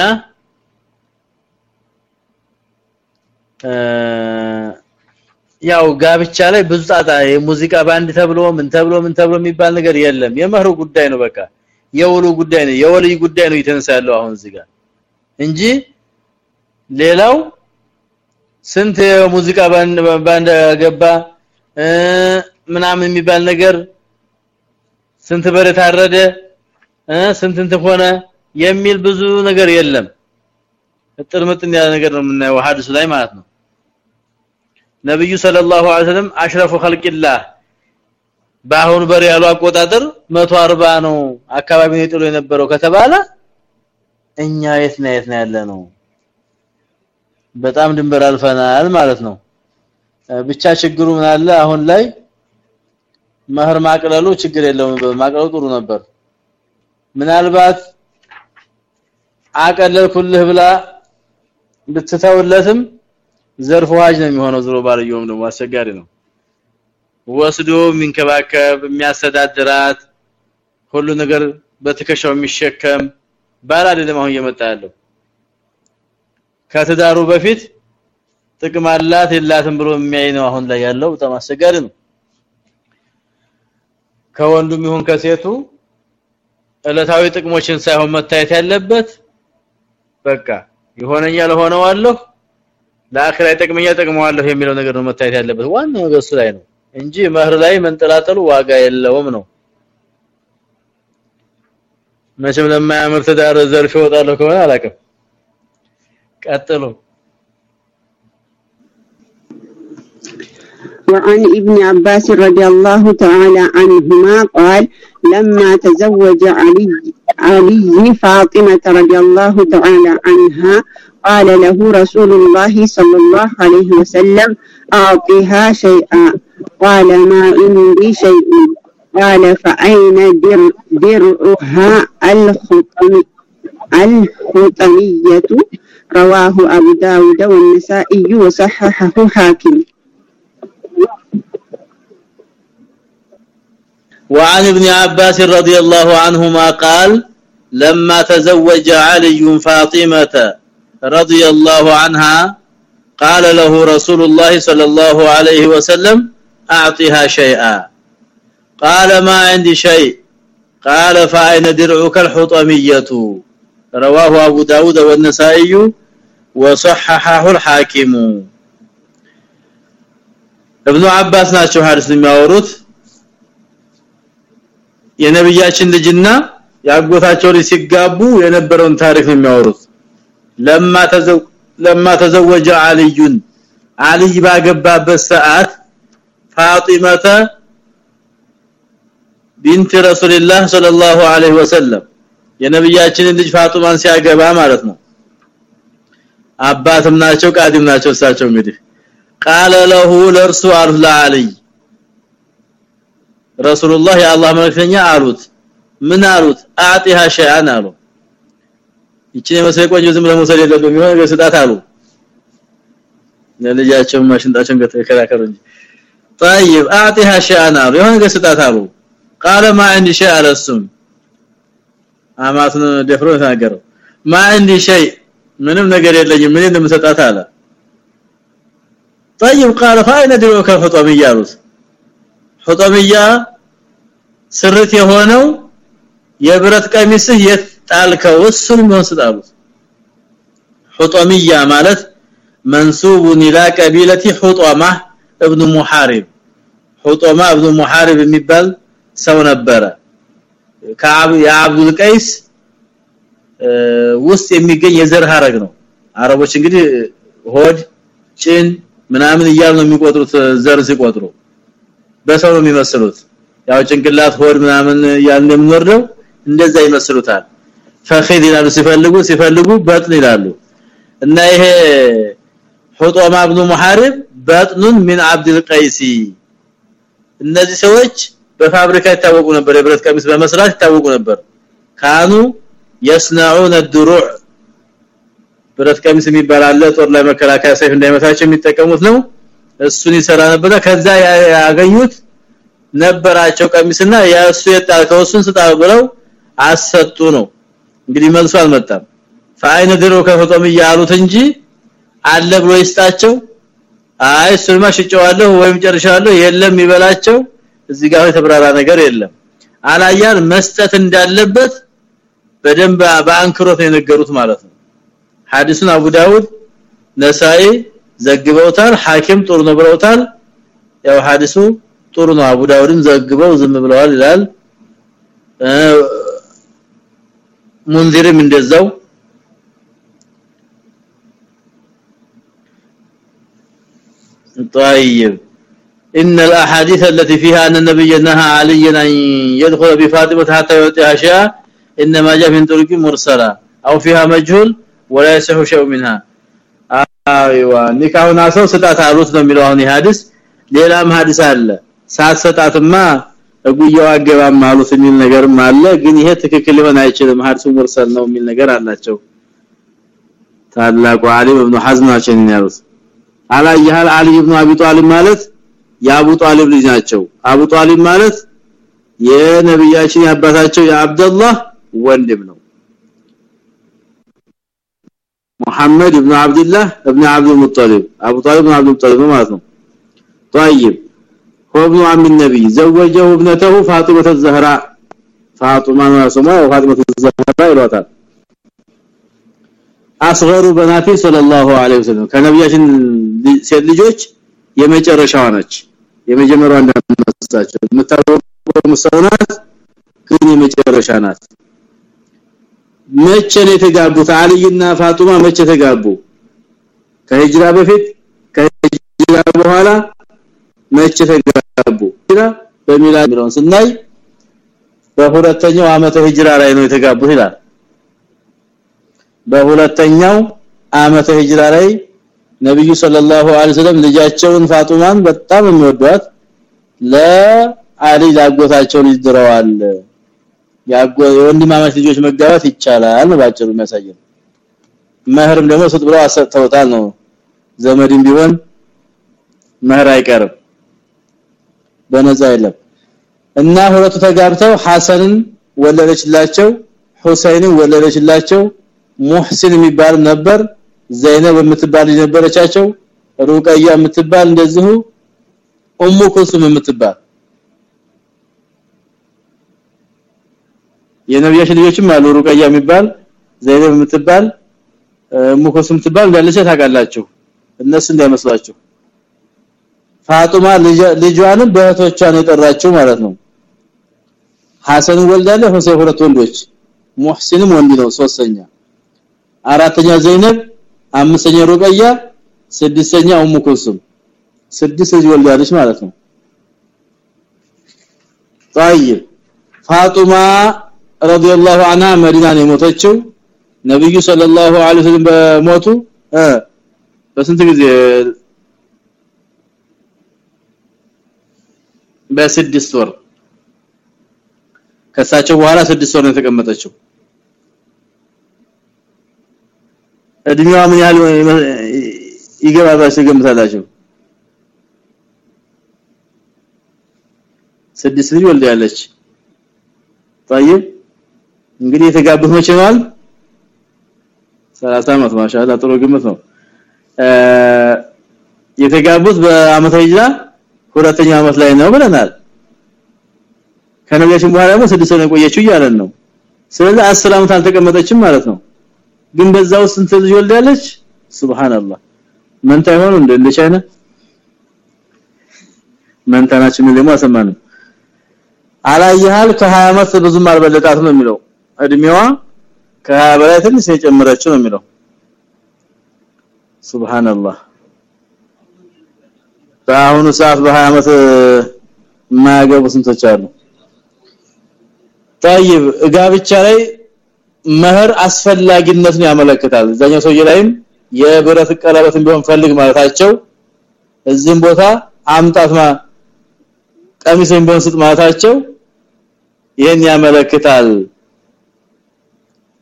Speaker 1: ያው ጋብቻ ላይ ብዙ ጣጣ የሙዚቃ ባንድ ተብሎ ምን ተብሎ ምን ተብሎ የሚባል ነገር የለም። የመህሩ ጉዳይ ነው በቃ። የወሉ ጉዳይ ነው። የወልይ ጉዳይ ነው የተነሳ ያለው አሁን እዚህ ጋር። እንጂ ሌላው ስንት የሙዚቃ ባንድ ገባ ምናምን የሚባል ነገር ስንት በሬ ታረደ ስንት እንት ሆነ የሚል ብዙ ነገር የለም። ጥርምጥን ያለ ነገር ነው የምናየው ሐዲስ ላይ ማለት ነው ነብዩ ሰለላሁ ዐለይሂ ወሰለም አሽረፉ ኸልቂላህ በአሁኑ በር ያሉ አቆጣጠር 140 ነው አካባቢ ነው ጥሎ የነበረው ከተባለ እኛ የት ነው የት ነው ያለ ነው በጣም ድንበር አልፈናል ማለት ነው። ብቻ ችግሩ ምን አለ? አሁን ላይ መህር ማቅለሉ ችግር የለውም ማቅለሉ ጥሩ ነበር። ምናልባት አቀለልኩልህ ብላ ብትተውለትም ዘርፍ ዋጅ ነው የሚሆነው። ዝሮ ባልየውም ደግሞ አስቸጋሪ ነው። ወስዶ የሚንከባከብ የሚያስተዳድራት ሁሉ ነገር በትከሻው የሚሸከም ባል አይደለም አሁን እየመጣ ያለው። ከትዳሩ በፊት ጥቅም አላት የላትም ብሎ የሚያይ ነው አሁን ላይ ያለው። በጣም አስቸጋሪ ነው። ከወንዱም ይሁን ከሴቱ እለታዊ ጥቅሞችን ሳይሆን መታየት ያለበት በቃ ይሆነኛል ሆነዋለሁ ለአኺራ ይጠቅመኛ ጠቅመዋለሁ የሚለው ነገር ነው መታየት ያለበት ዋናው ነገር እሱ ላይ ነው እንጂ መህር ላይ መንጠላጠሉ ዋጋ የለውም ነው መቼም ለማያምር ትዳር ዘርፍ ይወጣለሁ ከሆነ አላውቅም ቀጥሉ
Speaker 2: وعن ابن عباس رضي الله تعالى عنهما قال لما تزوج علي علي فاطمة رضي الله تعالى عنها قال له رسول الله صلى الله عليه وسلم أعطها شيئا. قال ما عندي شيء. قال فأين در درعها الخطم الخطمية؟ رواه أبو داود والنسائي وصححه حاكم.
Speaker 1: وعن ابن عباس رضي الله عنهما قال لما تزوج علي فاطمة رضي الله عنها قال له رسول الله صلى الله عليه وسلم اعطها شيئا قال ما عندي شيء قال فاين درعك الحطميه رواه ابو داود والنسائي وصححه الحاكم ابن عباس ናቸው ሐዲስ የሚያወሩት የነብያችን ልጅና ያጎታቸው ልጅ ሲጋቡ የነበረውን ታሪክ ነው የሚያወሩት ለማ ተዘው ለማ ተዘወጀ አልዩን አልይ ባገባበት ሰዓት ፋጢማተ ቢንት ረሱልላህ ሰለላሁ ዐለይሂ ወሰለም። የነብያችንን ልጅ ፋጡማን ሲያገባ ማለት ነው። አባትም ናቸው ቃዲም ናቸው እሳቸው እንግዲህ። ቃለ ለሁ ለርሱ አሉላ አልይ ረሱልላህ የአላህ መልእክተኛ አሉት። ምን አሉት? አጢሃ ሸአን አሉ ይችን የመሰለ ቆንጆ ዝም ለመውሰድ የለብም የሆነ ነገር ስጣት አሉ ለልጃቸው ማሽንጣቸውን ከተከራከሩ እንጂ طيب اعطيها شيئا አሉ የሆነ ነገር ስጣት አሉ قال ما عندي شيء አለሱም አማቱን ደፍሮ ተናገረው ما عندي شيء ምንም ነገር የለኝም ምን እንደምሰጣት አለ طيب قال فاين دروك الحطميه አሉት ሁጠምያ ስርት የሆነው የብረት ቀሚስህ የጣልከው እሱን መስጣሉት ሁጠምያ ማለት منسوب الى قبيله حطمه ابن محارب حطمه ابن محارب የሚባል ሰው ነበረ ከአብ የአብዱል ቀይስ ውስጥ የሚገኝ የዘር ሐረግ ነው አረቦች እንግዲህ ሆድ ጭን ምናምን እያሉ ነው የሚቆጥሩት ዘር ሲቆጥሩ በሰው ነው የሚመስሉት ያው ጭንቅላት ሆድ ምናምን ያን የምንወርደው እንደዛ ይመስሉታል ፈኺድ ይላሉ ሲፈልጉ ሲፈልጉ በጥን ይላሉ እና ይሄ ሁጦማ ኢብኑ ሙሐሪብ በጥኑን ሚን አብዱል ቀይሲ እነዚህ ሰዎች በፋብሪካ ይታወቁ ነበር የብረት ቀሚስ በመስራት ይታወቁ ነበር ካኑ يصنعون الدروع ብረት ቀሚስ የሚባል አለ ጦር ላይ መከላከያ ሰይፍ እንዳይመታቸው የሚጠቀሙት ነው እሱን ይሰራ ነበር ከዛ ያገኙት ነበራቸው ቀሚስና ያሱ የጣልከው እሱን ስጣ ብለው አሰጡ ነው እንግዲህ መልሱ አልመጣም። ፋይነ ድሮ ከፈጦም ያሉት እንጂ አለ ብሎ ይስጣቸው። አይ ሽጨዋለሁ ወይም ጨርሻለሁ የለም ይበላቸው እዚህ ጋር የተብራራ ነገር የለም። አላያን መስጠት እንዳለበት በደንብ በአንክሮት የነገሩት ማለት ነው። ሐዲሱን አቡ ዳውድ ነሳኢ ዘግበውታል ሐኪም ጥሩ ነው ብለውታል። ያው ሐዲሱ ጥሩ ነው አቡ ዳውድም ዘግበው ዝም ብለዋል ይላል ሙንዚርም እንደዛው طيب ان الاحاديث التي فيها ان النبي نهى عليا ان يدخل بفاطمه حتى يعطيها شيئا انما جاء من طرق مرسله او فيها مجهول ولا يصح شيء منها ايوه ኒካሁን አሰው ስጣት አሉት ነው የሚለው አሁን ሐዲስ ሌላም ሐዲስ አለ ሳትሰጣትማ እጉያው አገባም አሉት የሚል ነገርም አለ ግን ይሄ ትክክል ሊሆን አይችልም ሐዲሱ ሙርሰል ነው የሚል ነገር አላቸው ታላቁ አሊ ኢብኑ ሐዝም ናቸው ያሉት አላየሃል አሊ ኢብኑ አቢ ጣሊብ ማለት የአቡ ጣሊብ ልጅ ናቸው አቡ ጣሊብ ማለት የነብያችን ያባታቸው የአብደላህ ወንድም ነው محمد ابن عبد الله ابن عبد المطلب ابو طالب ابن عبد المطلب ማለት ነው طيب هو ابن عم النبي زوجه ابنته فاطمه الزهراء فاطمه اسمها فاطمه الزهراء ይሏታል አስገሩ በናቲ ሰለላሁ ዐለይሂ ወሰለም ከነብያችን ሴት ልጆች የመጨረሻዋ ነች የመጀመሪያዋ እንደምታሳቸው የምታወቀው ሙሰናት ግን የመጨረሻ ናት መቼ ነው የተጋቡት አልይና ፋጡማ መቼ ተጋቡ ከሂጅራ በፊት ከሂጅራ በኋላ መቼ ተጋቡ በሚላድ ነው ስናይ በሁለተኛው አመተ ሂጅራ ላይ ነው የተጋቡት ይላል። በሁለተኛው አመተ ሂጅራ ላይ ነብዩ ሰለላሁ ዐለይሂ ወሰለም ልጃቸውን ፋጡማን በጣም የሚወዷት ለአሊ ላጎታቸው ልጅ ድረዋል ያጎ የወንድማማች ልጆች መጋባት ይቻላል ነው ባጭሩ የሚያሳየው። መህርም ደግሞ ስጥ ብለው አሰጥተውታል ነው። ዘመድም ቢሆን መህር አይቀርም በነዛ የለም። እና ሁለቱ ተጋብተው ሐሰንን ወለደችላቸው ሁሰይንን ወለደችላቸው ሙህሲን የሚባል ነበር ዘይነብ የምትባል ነበረቻቸው ሩቀያ የምትባል እንደዚሁ ኡሙ ኩልሱም የምትባል። የነብያችን ልጆችም አሉ ሩቀያ የሚባል ዘይነብ የምትባል ኡሙ ኩልሱም የምትባል እንዳለች ታውቃላችሁ። እነሱ እንዳይመስላችሁ ፋጡማ ልጇንም በእህቶቿን የጠራቸው ማለት ነው ሐሰን ወልዳለ ሁሴን ሁለት ወንዶች ሙህሲንም ወንድ ነው ሶስተኛ አራተኛ ዘይነብ አምስተኛ ሩቀያ ስድስተኛ ኡሙ ኩልሱም ስድስት ልጅ ወልዳለች ማለት ነው طيب ፋጡማ ረዲየላሁ ዐንሃ መዲና ነው የሞተችው ነብዩ ሰለላሁ ዐለይሂ ወሰለም በሞቱ እ በስንት ጊዜ በስድስት ወር ከሳቸው በኋላ ስድስት ወር ነው የተቀመጠችው እድሜዋ ምን ያህል ይገባባችሁ ገምታላችሁ ስድስት ልጅ ወልዳለች طيب እንግዲህ የተጋቡት መቼ ነው 30 ዓመት ማሻአላ ጥሩ ግምት ነው የተጋቡት በአመተ ሂጅራ ሁለተኛ አመት ላይ ነው ብለናል። ከነቢያችን በኋላ ደግሞ ስድስት ነው የቆየችው እያለን ነው። ስለዚህ 10 ዓመት አልተቀመጠችም ማለት ነው። ግን በዛው ስንት ልጅ ወልዳለች? ሱብሃንአላህ። መንታ ይሆኑ እንደ ቻይና። መንታናችን ደግሞ አሰማንም። አላየሃል? ከ20 ዓመት ብዙም አልበለጣት ነው የሚለው። እድሜዋ ከ20 በላይ ትንሽ የጨመረችው ነው የሚለው። ሱብሃንአላህ በአሁኑ ሰዓት በ20 ዓመት የማያገቡ ስንቶች አሉ طيب ጋብቻ ላይ መህር አስፈላጊነትን ያመለክታል እዛኛው ሰውዬ ላይም የብረት ቀለበትን ቢሆን ፈልግ ማለታቸው እዚህም ቦታ አምጣት ቀሚስን ቢሆን ስጥ ማለታቸው ይሄን ያመለክታል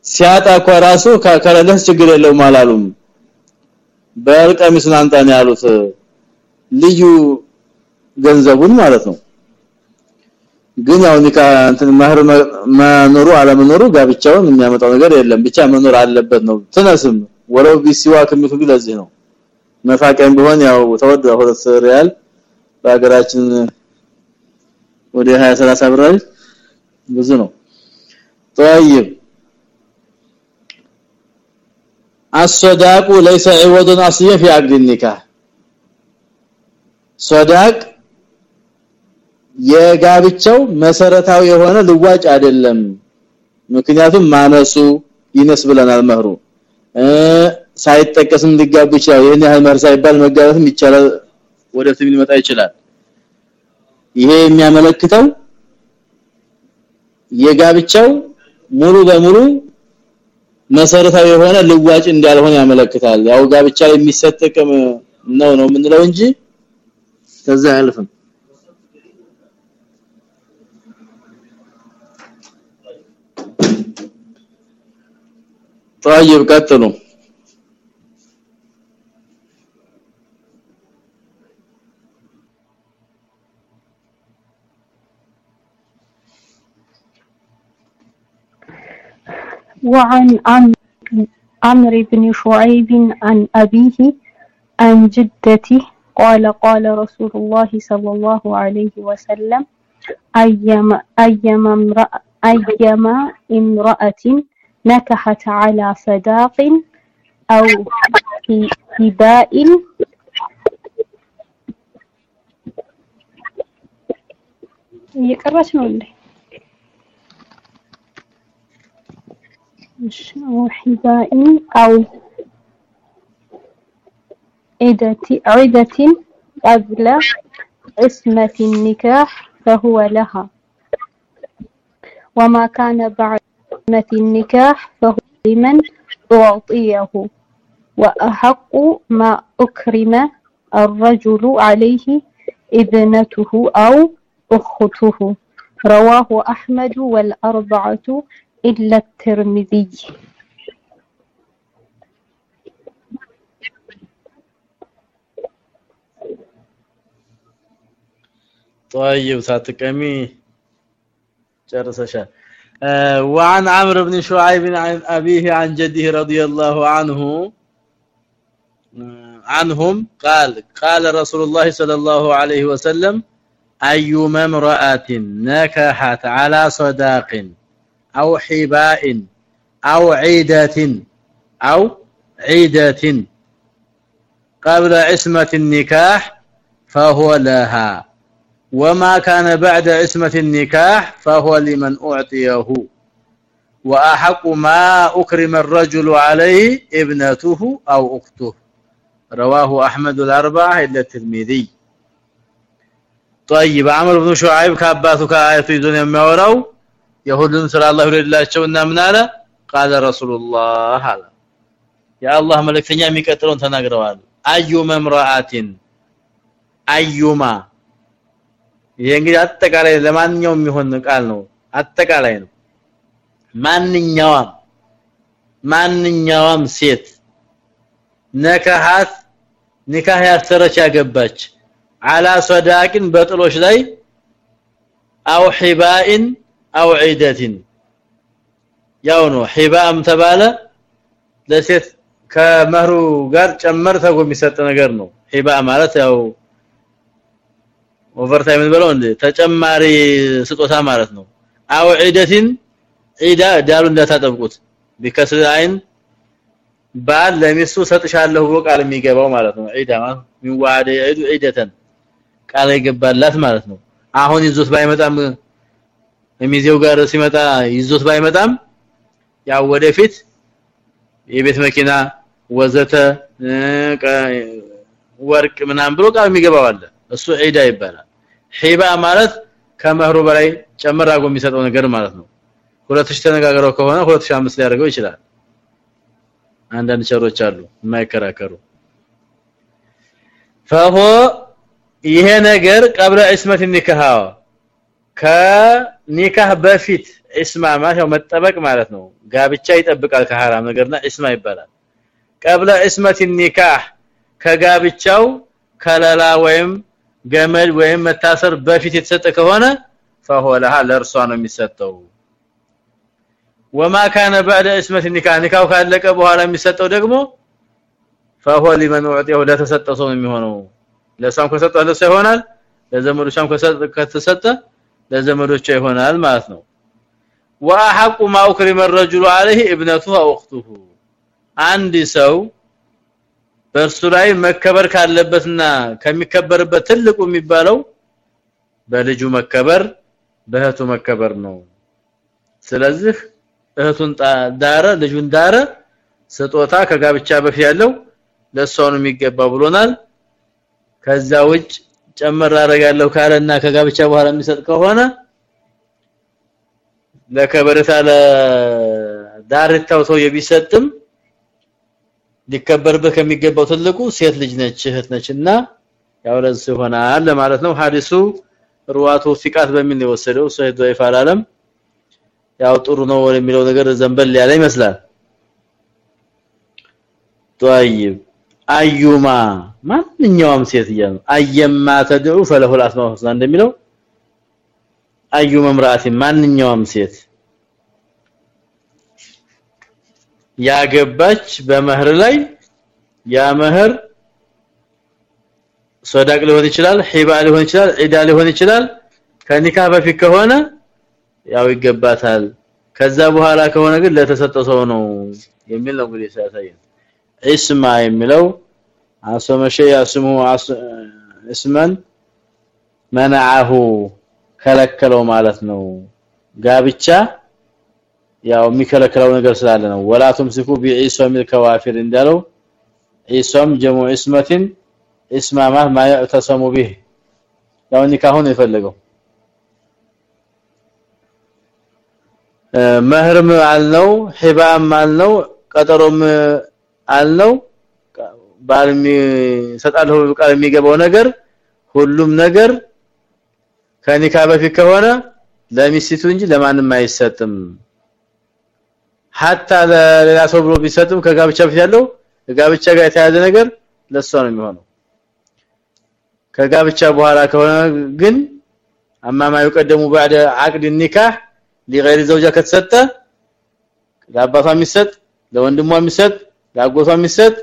Speaker 1: ሲያጣ ራሱ ከከለለህ ችግር የለውም አላሉም በልቀሚሱን አንጣን ያሉት ልዩ ገንዘቡን ማለት ነው ግን ያው ኒካ እንትን ማህር መኖሩ አለመኖሩ ጋብቻውን የሚያመጣው ነገር የለም ብቻ መኖር አለበት ነው ትነስም ወለው ቢሲዋ ከሚቱ ለዚህ ነው መፋቀም ቢሆን ያው ተወደ ሁለት ሪያል በሀገራችን ወደ 20 30 ብር ብዙ ነው طيب الصداق ليس عوضا اصليا في عقد النكاح ሶዳቅ የጋብቻው መሰረታዊ የሆነ ልዋጭ አይደለም። ምክንያቱም ማነሱ ይነስ ብለናል መህሩ። ሳይጠቀስም ሊጋቡ ይችላል። ይሄን ያህል መህር ሳይባል መጋባትም ይቻላል ወደ ስም ሊመጣ ይችላል። ይሄ የሚያመለክተው የጋብቻው ሙሉ በሙሉ መሰረታዊ የሆነ ልዋጭ እንዳልሆነ ያመለክታል። ያው ጋብቻ የሚሰጠቅም ነው ነው የምንለው እንጂ ከዛ አያልፍም طيب ቀጥሉ
Speaker 3: وعن عمرو بن شعيب عن أبيه عن جدته قال قال رسول الله صلى الله عليه وسلم أيما أيما امرأة أيما امرأة نكحت على صداق أو هباء يقرأت ولا أو حباء أو عدة قبل عصمة النكاح فهو لها. وما كان بعد عصمة النكاح فهو لمن أعطيه. وأحق ما أكرم الرجل عليه ابنته أو أخته. رواه أحمد والأربعة إلا الترمذي.
Speaker 1: طيب ساتقمي جرسشا آه وعن عمرو بن شعيب عن أبيه عن جده رضي الله عنه عنهم قال قال رسول الله صلى الله عليه وسلم أيما امرأة نكحت على صداق أو حباء أو عيدة أو عيدة قبل عصمة النكاح فهو لها. وما كان بعد عصمة النكاح فهو لمن أعطيه وأحق ما أكرم الرجل عليه ابنته أو أخته رواه أحمد الأربعة إلا الترمذي طيب عمرو بن شعيب ከአባቱ ከአያቱ ይዞን የሚያወራው የሁሉም ስራ አላህ ይረዳቸውና ምን አለ قال رسول الله አለ የአላህ መልእክተኛ የሚቀጥለውን ተናግረዋል አዩመ ምራአቲን አዩማ ይሄ እንግዲህ አጠቃላይ ለማንኛውም የሚሆን ቃል ነው። አጠቃላይ ነው። ማንኛውም ማንኛውም ሴት ነካሃት ኒካህ ያሰረች ያገባች አላ ሰዳቅን በጥሎች ላይ አው ሒባኢን አው ዒደትን ያው ነው። ሒባም ተባለ ለሴት ከመህሩ ጋር ጨመር ተጎ የሚሰጥ ነገር ነው። ሒባ ማለት ያው ኦቨርታይም ብለው እንደ ተጨማሪ ስጦታ ማለት ነው። አው ዒደትን ዒዳ ዳሉ እንዳታጠብቁት። ቢከስር አይን ባል ለሚስቱ ሰጥሻለሁ ብሎ ቃል የሚገባው ማለት ነው። ዒዳ ማለት ሚዋደ ዒዱ ዒደተን ቃል ይገባላት ማለት ነው። አሁን ይዞት ባይመጣም የሚዜው ጋር ሲመጣ ይዞት ባይመጣም ያው ወደፊት የቤት መኪና ወዘተ ወርቅ ምናም ብሎ ቃል የሚገባው አለ እሱ ዒዳ ይባላል። ሂባ ማለት ከመህሩ በላይ ጨምር አድርጎ የሚሰጠው ነገር ማለት ነው። 2000 ተነጋግረው ከሆነ 2005 ሊያደርገው ይችላል። አንዳንድ ቸሮች አሉ የማይከራከሩ። ፈሆ ይሄ ነገር ቀብለ እስመት ኒካህ። ከኒካህ በፊት እስማ ማለት መጠበቅ ማለት ነው። ጋብቻ ይጠብቃል ከሐራም ነገርና እስማ ይባላል። ቀብለ እስመት ኒካህ ከጋብቻው ከለላ ወይም ገመድ ወይም መታሰር በፊት የተሰጠ ከሆነ فهو لها ለርሷ ነው የሚሰጠው وما كان بعد اسمه النكاح نكاح ካለቀ በኋላ የሚሰጠው ደግሞ فهو لمن اعطيه ለተሰጠው ሰው የሚሆነው ለሷም ከሰጠው ለሷ ይሆናል ለዘመዶቿም ከተሰጠ ለዘመዶቿ ይሆናል ማለት ነው واحق ما اكرم الرجل عليه ابنته او اخته አንድ ሰው በእርሱ ላይ መከበር ካለበትና ከሚከበርበት ትልቁ የሚባለው በልጁ መከበር በእህቱ መከበር ነው። ስለዚህ እህቱን ዳረ ልጁን ዳረ ስጦታ ከጋብቻ በፊት ያለው ለሷው ነው የሚገባው ብሎናል። ከዛ ውጭ ጨመር አረጋለሁ ካለና ከጋብቻ በኋላ የሚሰጥ ከሆነ ለከበረታ ለዳርታው ሰው የሚሰጥም ሊከበርበት ከሚገባው ትልቁ ሴት ልጅ ነች እህት ነችና ያው ለዚህ ይሆናል ለማለት ነው ሐዲሱ ሩዋቱ ፊቃት በሚል ነው የወሰደው ሰይድ ضعيف አላለም ያው ጥሩ ነው የሚለው ነገር ዘንበል ያለ ይመስላል طيب አዩማ ማንኛውም ሴት ይያል አየማ ተድዑ فله الاسماء الحسنى እንደሚለው አዩማ ምራአት ማንኛውም ሴት ያገባች በመህር ላይ ያ መህር ሶዳቅ ሊሆን ይችላል ሂባ ሊሆን ይችላል ኢዳ ሊሆን ይችላል። ከኒካ በፊት ከሆነ ያው ይገባታል። ከዛ በኋላ ከሆነ ግን ለተሰጠው ሰው ነው የሚል ነው እንግዲህ ሲያሳየን። እስማ የሚለው አሰመሸ ያስሙ እስመን መናሁ ከለከለው ማለት ነው። ጋብቻ ያው የሚከለከለው ነገር ስላለ ነው። ወላቱም ሲኩ ቢኢሳ ሚል ከዋፊር እንዳለው ኢሳም ጀሙ እስመትን እስማማ ማ ያተሰሙ به ያው ኒካሁን የፈለገው። መህርም አልነው ሂባም አልነው ቀጠሮም አልነው። ባልሚ ሰጣለሁ ቃል የሚገባው ነገር ሁሉም ነገር ከኒካ በፊት ከሆነ ለሚስቱ እንጂ ለማንም አይሰጥም። hatta ለሌላ ሰው ብሎ ቢሰጥም ከጋብቻ በፊት ያለው ከጋብቻ ጋር የተያዘ ነገር ለሷ ነው የሚሆነው ከጋብቻ በኋላ ከሆነ ግን አማማ ይቀደሙ بعد عقد النكاح لغير زوجة ከተሰጠ ለአባቷ የሚሰጥ ለወንድሟ የሚሰጥ ለአጎቷ የሚሰጥ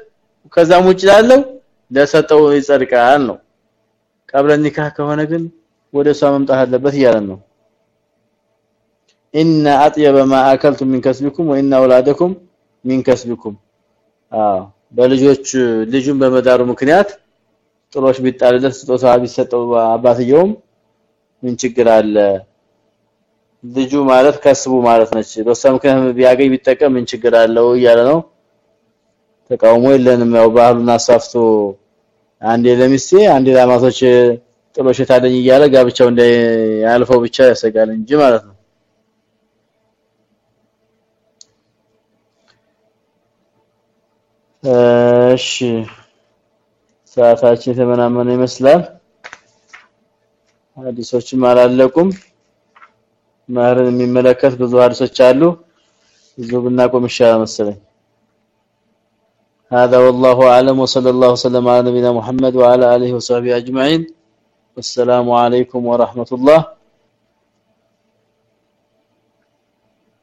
Speaker 1: ከዛም ውጭ ላለው ለሰጠው ይጸድቃል ነው ቀብለ ኒካህ ከሆነ ግን ወደ እሷ መምጣት አለበት እያለን ነው ان اطيب ما اكلتم من كسبكم وان اولادكم من كسبكم አዎ በልጆች ልጁን በመዳሩ ምክንያት ጥሎሽ ቢጣልለት ስጦታ ቢሰጠው አባትየውም ምን ችግር አለ ልጁ ማለት ከስቡ ማለት ነች በሷ ምክንያት ቢያገኝ ቢጠቀም ምን ችግር አለው እያለ ነው ተቃውሞ የለንም ያው ባህሉን አሳፍቶ አንዴ ለሚስቴ አንዴ ለማቶች ጥሎሽ ታደኝ እያለ ጋብቻው እንዳያልፈው ብቻ ያሰጋል እንጂ ማለት ነው እሺ ሰዓታችን ተመናመነ ይመስላል ሐዲሶችም አላለቁም ማህርን የሚመለከት ብዙ ሐዲሶች አሉ ብዙ ብናቆም ይሻላል መሰለኝ هذا والله اعلم وصلى الله وسلم على نبينا محمد وعلى اله وصحبه اجمعين والسلام عليكم ورحمه الله